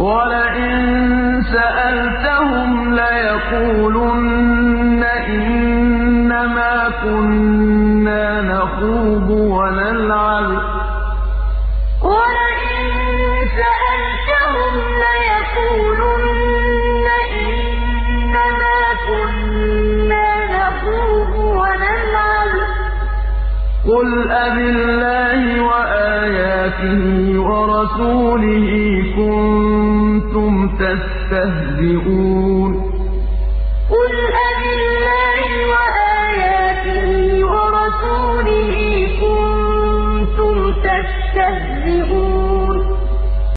وَلَئِن سَأَلْتَهُمْ لَيَقُولُنَّ إِنَّمَا كُنَّا نَخُوضُ وَنَلْعَبُ ۚ. قُلْ أَبِاللَّهِ وَآيَاتِهِ وَرَسُولِهِ كُنتُمْ نَخُوضُ وَنَلْعَبُ ۚ قُلْ أَبِاللَّهِ وَآيَاتِهِ وَرَسُولِهِ كُنتُمْ تَسْتَهْزِئُونَ.